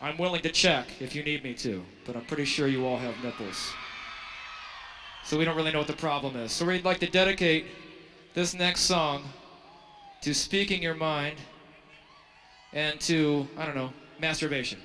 I'm willing to check if you need me to, but I'm pretty sure you all have nipples. So we don't really know what the problem is. So we'd like to dedicate this next song to speaking your mind and to, I don't know, masturbation.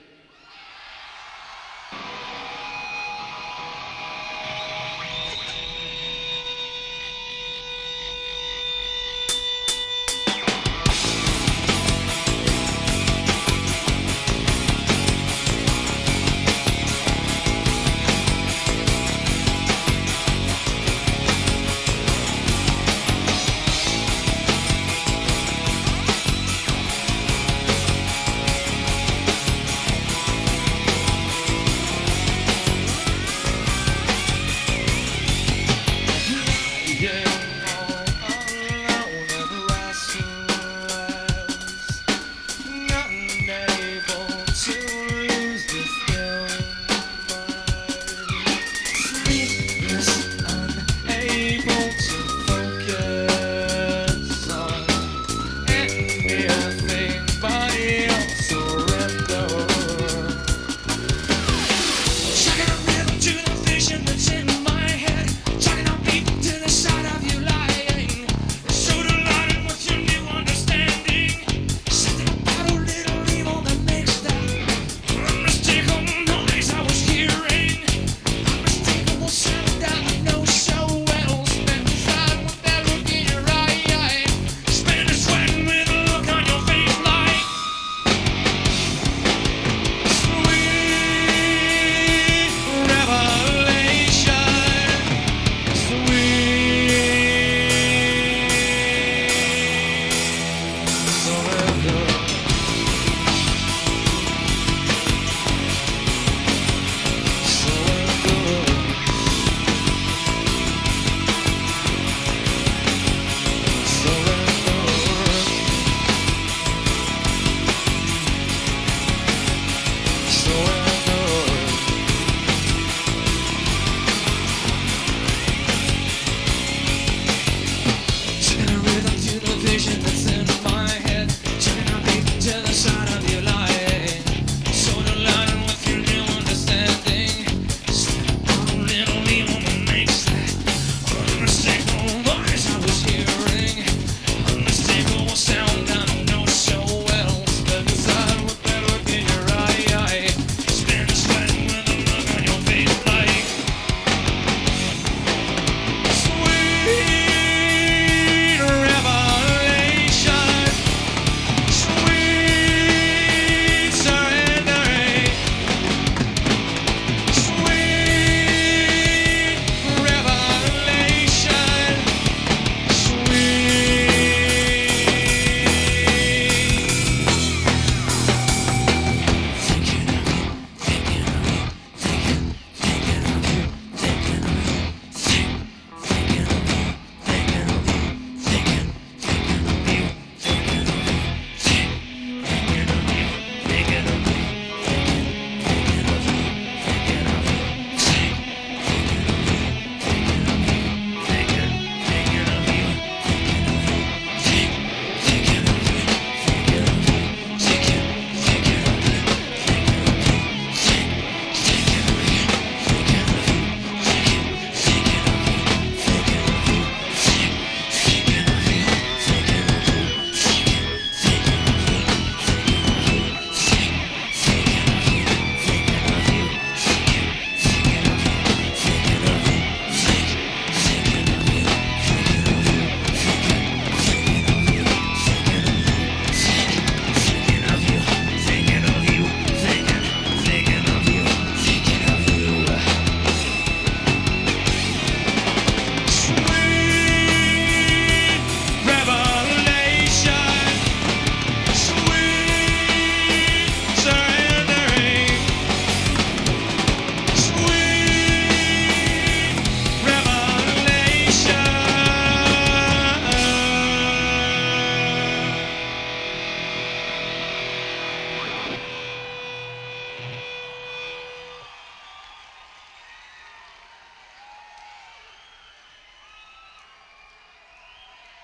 Misha.